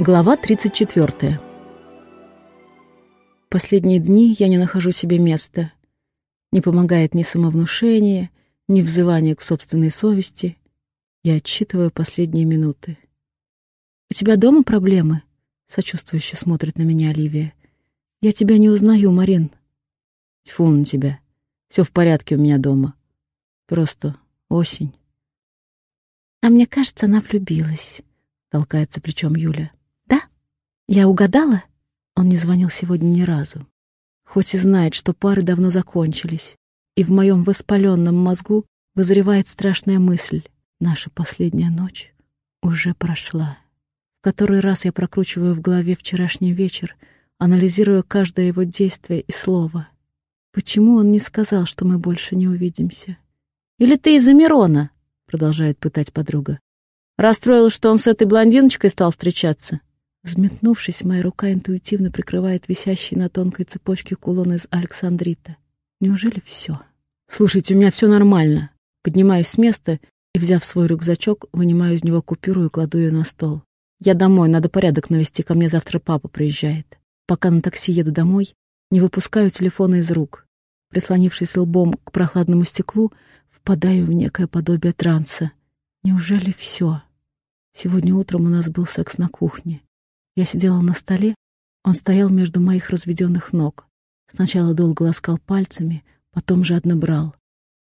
Глава 34. Последние дни я не нахожу себе места. Не помогает ни самовнушение, ни взывание к собственной совести. Я отсчитываю последние минуты. «У тебя дома проблемы?» — сочувствующе смотрит на меня Оливия. «Я тебя не узнаю, Марин». Тьфу на тебя. Все в порядке у меня дома. Просто осень. «А мне кажется, она влюбилась», — толкается плечом Юля. Я угадала? Он не звонил сегодня ни разу. Хоть и знает, что пары давно закончились, и в моем воспаленном мозгу вызревает страшная мысль. Наша последняя ночь уже прошла. В который раз я прокручиваю в голове вчерашний вечер, анализируя каждое его действие и слово. Почему он не сказал, что мы больше не увидимся? «Или ты из-за Мирона?» — продолжает пытать подруга. «Расстроилась, что он с этой блондиночкой стал встречаться?» Взметнувшись, моя рука интуитивно прикрывает висящий на тонкой цепочке кулон из Александрита. Неужели все? Слушайте, у меня все нормально. Поднимаюсь с места и, взяв свой рюкзачок, вынимаю из него купюру и кладу ее на стол. Я домой, надо порядок навести, ко мне завтра папа приезжает. Пока на такси еду домой, не выпускаю телефона из рук. Прислонившись лбом к прохладному стеклу, впадаю в некое подобие транса. Неужели все? Сегодня утром у нас был секс на кухне. Я сидела на столе, он стоял между моих разведенных ног. Сначала долго ласкал пальцами, потом жадно брал.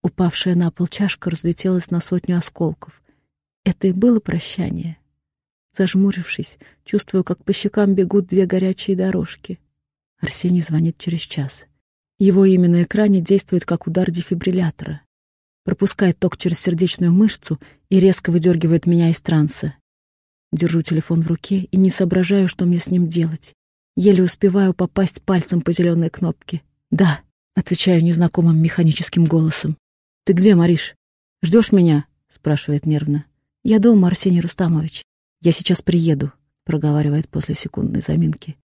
Упавшая на пол чашка разлетелась на сотню осколков. Это и было прощание. Зажмурившись, чувствую, как по щекам бегут две горячие дорожки. Арсений звонит через час. Его имя на экране действует как удар дефибриллятора. Пропускает ток через сердечную мышцу и резко выдергивает меня из транса. Держу телефон в руке и не соображаю, что мне с ним делать. Еле успеваю попасть пальцем по зеленой кнопке. «Да», — отвечаю незнакомым механическим голосом. «Ты где, Мариш? Ждешь меня?» — спрашивает нервно. «Я дома, Арсений Рустамович. Я сейчас приеду», — проговаривает после секундной заминки.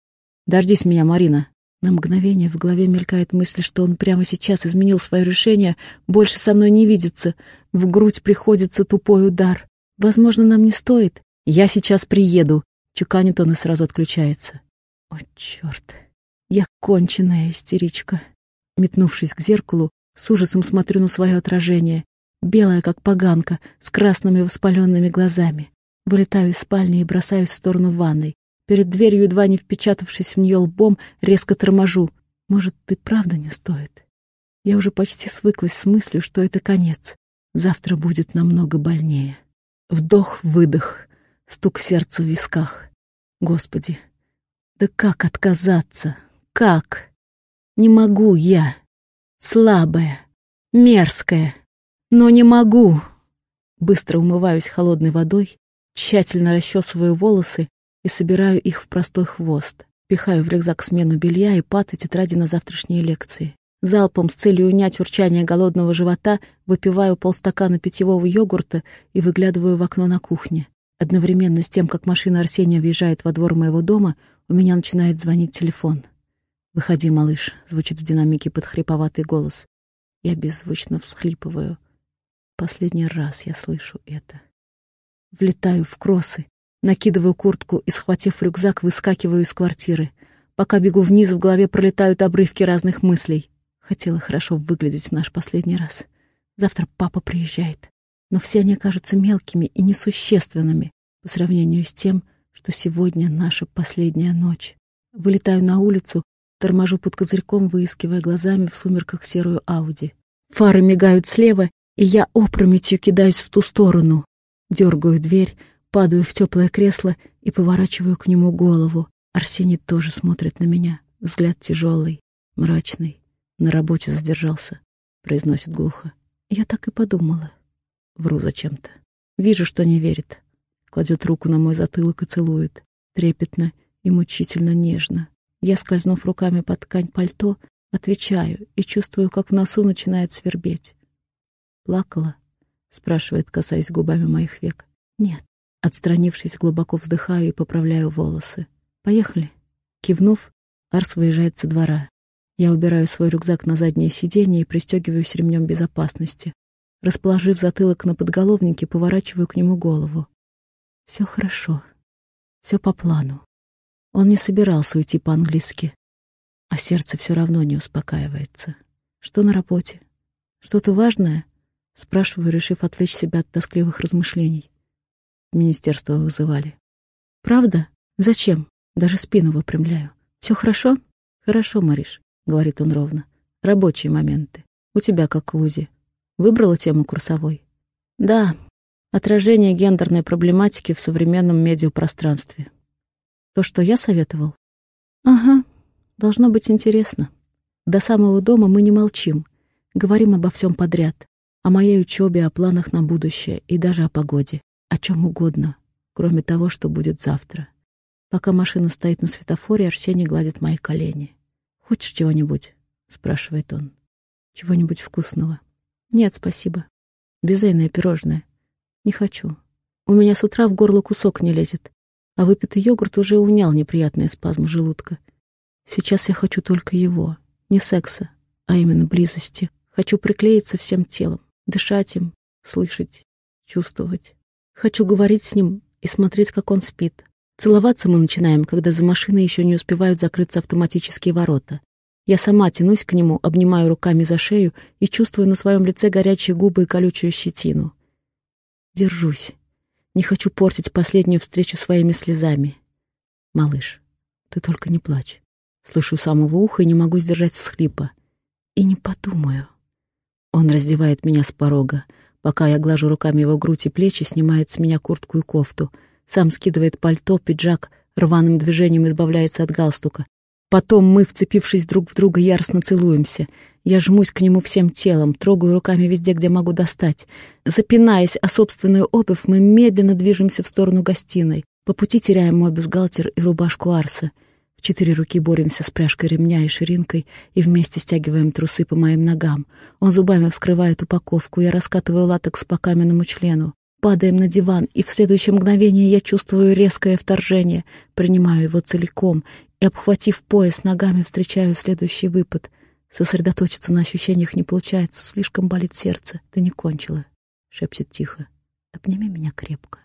«Дождись меня, Марина». На мгновение в голове мелькает мысль, что он прямо сейчас изменил свое решение, больше со мной не видится. В грудь приходится тупой удар. Возможно, нам не стоит. «Я сейчас приеду», — чеканит он и сразу отключается. О, черт! Я конченая истеричка. Метнувшись к зеркалу, с ужасом смотрю на свое отражение. Белая, как поганка, с красными воспаленными глазами. Вылетаю из спальни и бросаюсь в сторону ванной. Перед дверью, едва не впечатавшись в нее лбом, резко торможу. Может, ты правда не стоит? Я уже почти свыклась с мыслью, что это конец. Завтра будет намного больнее. Вдох-выдох стук сердца в висках. Господи, да как отказаться? Как? Не могу я. Слабая, мерзкая, но не могу. Быстро умываюсь холодной водой, тщательно расчесываю волосы и собираю их в простой хвост. Пихаю в рюкзак смену белья и паты тетради на завтрашние лекции. Залпом с целью унять урчание голодного живота выпиваю полстакана питьевого йогурта и выглядываю в окно на кухне. Одновременно с тем, как машина Арсения въезжает во двор моего дома, у меня начинает звонить телефон. «Выходи, малыш», — звучит в динамике подхриповатый голос. Я беззвучно всхлипываю. Последний раз я слышу это. Влетаю в кроссы, накидываю куртку и, схватив рюкзак, выскакиваю из квартиры. Пока бегу вниз, в голове пролетают обрывки разных мыслей. Хотела хорошо выглядеть в наш последний раз. Завтра папа приезжает но все они кажутся мелкими и несущественными по сравнению с тем, что сегодня наша последняя ночь. Вылетаю на улицу, торможу под козырьком, выискивая глазами в сумерках серую Ауди. Фары мигают слева, и я опрометью кидаюсь в ту сторону. Дергаю дверь, падаю в теплое кресло и поворачиваю к нему голову. Арсений тоже смотрит на меня. Взгляд тяжелый, мрачный. На работе задержался, произносит глухо. Я так и подумала. Вру зачем-то. Вижу, что не верит. Кладет руку на мой затылок и целует. Трепетно и мучительно нежно. Я, скользнув руками под ткань пальто, отвечаю и чувствую, как в носу начинает свербеть. «Плакала?» — спрашивает, касаясь губами моих век. «Нет». Отстранившись, глубоко вздыхаю и поправляю волосы. «Поехали». Кивнув, Арс выезжает со двора. Я убираю свой рюкзак на заднее сиденье и пристегиваюсь ремнем безопасности. Расположив затылок на подголовнике, поворачиваю к нему голову. Все хорошо. Все по плану. Он не собирался уйти по-английски, а сердце все равно не успокаивается. Что на работе? Что-то важное? Спрашиваю, решив отвлечь себя от тоскливых размышлений. Министерство вызывали. Правда? Зачем? Даже спину выпрямляю. Все хорошо? Хорошо, Мариш, говорит он ровно. Рабочие моменты. У тебя как в УЗИ. Выбрала тему курсовой? Да. Отражение гендерной проблематики в современном медиапространстве. То, что я советовал? Ага. Должно быть интересно. До самого дома мы не молчим. Говорим обо всем подряд. О моей учебе, о планах на будущее и даже о погоде. О чем угодно, кроме того, что будет завтра. Пока машина стоит на светофоре, Арсений гладит мои колени. «Хочешь чего-нибудь?» — спрашивает он. «Чего-нибудь вкусного?» «Нет, спасибо. Безейное пирожное. Не хочу. У меня с утра в горло кусок не лезет, а выпитый йогурт уже унял неприятные спазмы желудка. Сейчас я хочу только его. Не секса, а именно близости. Хочу приклеиться всем телом, дышать им, слышать, чувствовать. Хочу говорить с ним и смотреть, как он спит, Целоваться мы начинаем, когда за машиной еще не успевают закрыться автоматические ворота. Я сама тянусь к нему, обнимаю руками за шею и чувствую на своем лице горячие губы и колючую щетину. Держусь. Не хочу портить последнюю встречу своими слезами. Малыш, ты только не плачь. Слышу самого уха и не могу сдержать всхлипа. И не подумаю. Он раздевает меня с порога. Пока я глажу руками его грудь и плечи, снимает с меня куртку и кофту — сам скидывает пальто, пиджак, рваным движением избавляется от галстука. Потом мы, вцепившись друг в друга, яростно целуемся. Я жмусь к нему всем телом, трогаю руками везде, где могу достать. Запинаясь о собственную обувь, мы медленно движемся в сторону гостиной. По пути теряем мой бюстгальтер и рубашку Арса. В четыре руки боремся с пряжкой ремня и ширинкой и вместе стягиваем трусы по моим ногам. Он зубами вскрывает упаковку, я раскатываю латекс по каменному члену. Падаем на диван, и в следующее мгновение я чувствую резкое вторжение, принимаю его целиком и, обхватив пояс ногами, встречаю следующий выпад. Сосредоточиться на ощущениях не получается, слишком болит сердце. Ты не кончила, — шепчет тихо. Обними меня крепко.